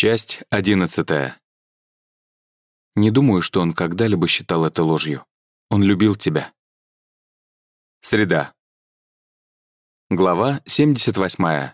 Часть одиннадцатая. Не думаю, что он когда-либо считал это ложью. Он любил тебя. Среда. Глава 78.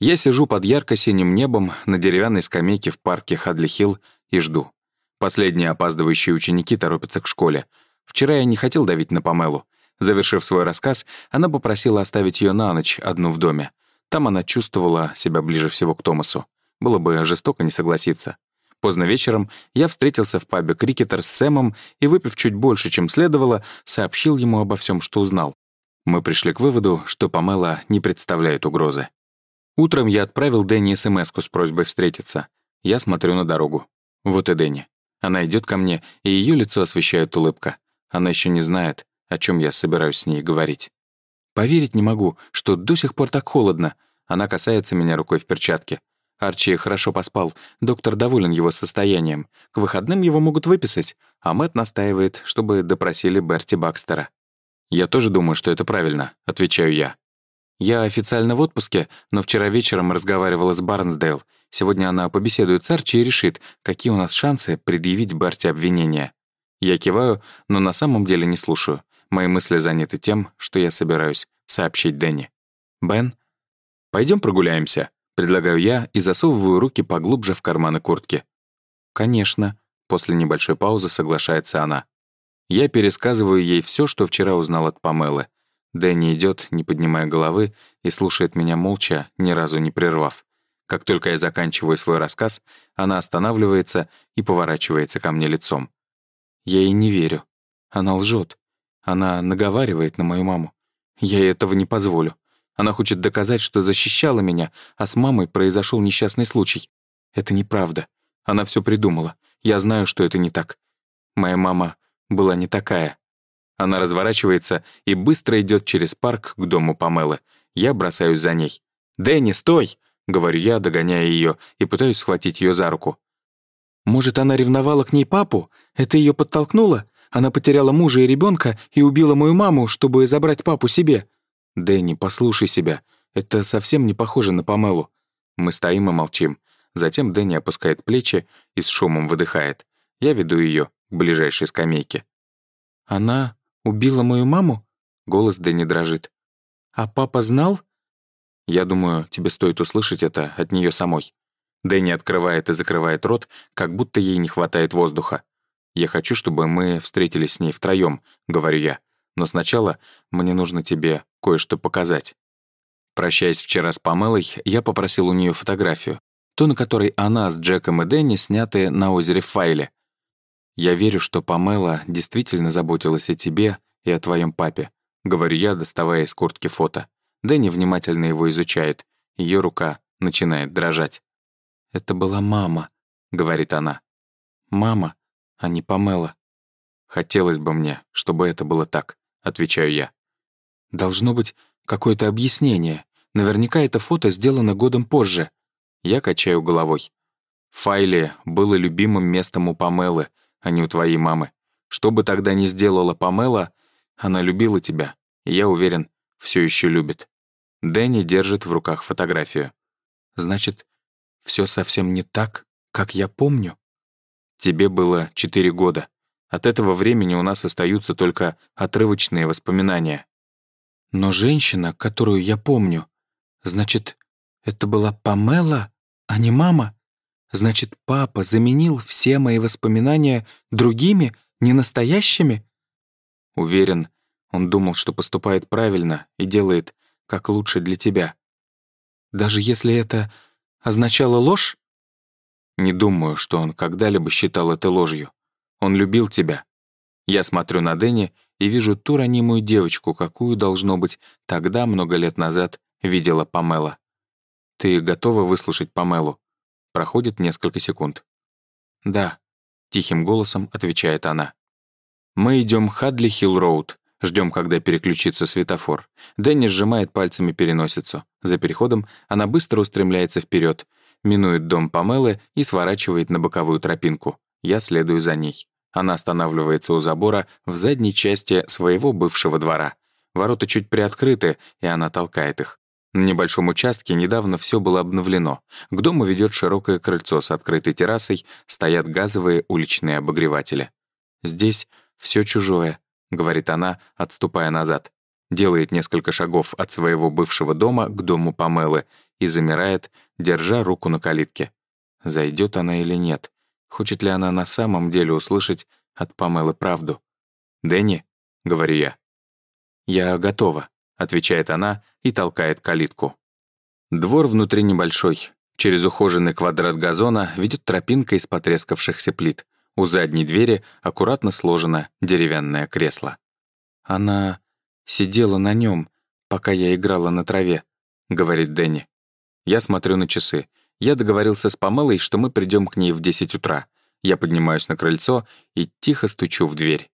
Я сижу под ярко-синим небом на деревянной скамейке в парке Хадли-Хилл и жду. Последние опаздывающие ученики торопятся к школе. Вчера я не хотел давить на Памелу. Завершив свой рассказ, она попросила оставить ее на ночь одну в доме. Там она чувствовала себя ближе всего к Томасу. Было бы жестоко не согласиться. Поздно вечером я встретился в пабе «Крикетер» с Сэмом и, выпив чуть больше, чем следовало, сообщил ему обо всем, что узнал. Мы пришли к выводу, что Памела не представляет угрозы. Утром я отправил Дэнни смс с просьбой встретиться. Я смотрю на дорогу. Вот и Дэнни. Она идет ко мне, и ее лицо освещает улыбка. Она еще не знает, о чем я собираюсь с ней говорить. Поверить не могу, что до сих пор так холодно. Она касается меня рукой в перчатке. Арчи хорошо поспал, доктор доволен его состоянием. К выходным его могут выписать, а Мэтт настаивает, чтобы допросили Берти Бакстера. «Я тоже думаю, что это правильно», — отвечаю я. Я официально в отпуске, но вчера вечером разговаривала с Барнсдейл. Сегодня она побеседует с Арчи и решит, какие у нас шансы предъявить Берти обвинения. Я киваю, но на самом деле не слушаю. Мои мысли заняты тем, что я собираюсь сообщить Дэнни. «Бен, пойдем прогуляемся», — предлагаю я и засовываю руки поглубже в карманы куртки. «Конечно», — после небольшой паузы соглашается она. Я пересказываю ей все, что вчера узнал от Памелы. Дэнни идет, не поднимая головы, и слушает меня молча, ни разу не прервав. Как только я заканчиваю свой рассказ, она останавливается и поворачивается ко мне лицом. Я ей не верю. Она лжет. Она наговаривает на мою маму. Я ей этого не позволю. Она хочет доказать, что защищала меня, а с мамой произошел несчастный случай. Это неправда. Она все придумала. Я знаю, что это не так. Моя мама была не такая. Она разворачивается и быстро идет через парк к дому Памелы. Я бросаюсь за ней. «Дэнни, стой!» — говорю я, догоняя ее, и пытаюсь схватить ее за руку. «Может, она ревновала к ней папу? Это ее подтолкнуло? Она потеряла мужа и ребенка и убила мою маму, чтобы забрать папу себе. Дэнни, послушай себя. Это совсем не похоже на Памелу. Мы стоим и молчим. Затем Дэнни опускает плечи и с шумом выдыхает. Я веду ее к ближайшей скамейке. «Она убила мою маму?» Голос Дэнни дрожит. «А папа знал?» «Я думаю, тебе стоит услышать это от нее самой». Дэнни открывает и закрывает рот, как будто ей не хватает воздуха. «Я хочу, чтобы мы встретились с ней втроем», — говорю я. «Но сначала мне нужно тебе кое-что показать». Прощаясь вчера с Памелой, я попросил у нее фотографию. Ту, на которой она с Джеком и Дэнни сняты на озере Файле. «Я верю, что Памела действительно заботилась о тебе и о твоем папе», — говорю я, доставая из куртки фото. Дэнни внимательно его изучает. Ее рука начинает дрожать. «Это была мама», — говорит она. «Мама, а не Памела. Хотелось бы мне, чтобы это было так, отвечаю я. Должно быть какое-то объяснение. Наверняка это фото сделано годом позже. Я качаю головой. В файле было любимым местом у Памелы, а не у твоей мамы. Что бы тогда ни сделала Памела, она любила тебя, и я уверен, все еще любит. Дэнни держит в руках фотографию. Значит, все совсем не так, как я помню? Тебе было четыре года. От этого времени у нас остаются только отрывочные воспоминания. Но женщина, которую я помню, значит, это была Памела, а не мама? Значит, папа заменил все мои воспоминания другими, не настоящими? Уверен, он думал, что поступает правильно и делает как лучше для тебя. Даже если это означало ложь? Не думаю, что он когда-либо считал это ложью. Он любил тебя. Я смотрю на Дэнни и вижу ту ранимую девочку, какую, должно быть, тогда, много лет назад, видела Памела. Ты готова выслушать Памелу? Проходит несколько секунд. «Да», — тихим голосом отвечает она. Мы идем Хадли Хилл Роуд, ждем, когда переключится светофор. Дэнни сжимает пальцами переносицу. За переходом она быстро устремляется вперед, минует дом Памелы и сворачивает на боковую тропинку. Я следую за ней. Она останавливается у забора в задней части своего бывшего двора. Ворота чуть приоткрыты, и она толкает их. На небольшом участке недавно все было обновлено. К дому ведет широкое крыльцо с открытой террасой, стоят газовые уличные обогреватели. «Здесь все чужое», — говорит она, отступая назад. Делает несколько шагов от своего бывшего дома к дому Памелы и замирает, держа руку на калитке. Зайдет она или нет? Хочет ли она на самом деле услышать от Памелы правду? «Дэнни», — говорю я. «Я готова», — отвечает она и толкает калитку. Двор внутри небольшой. Через ухоженный квадрат газона ведет тропинка из потрескавшихся плит. У задней двери аккуратно сложено деревянное кресло. «Она сидела на нем, пока я играла на траве», — говорит Дэнни. Я смотрю на часы. Я договорился с Памелой, что мы придем к ней в 10 утра. Я поднимаюсь на крыльцо и тихо стучу в дверь.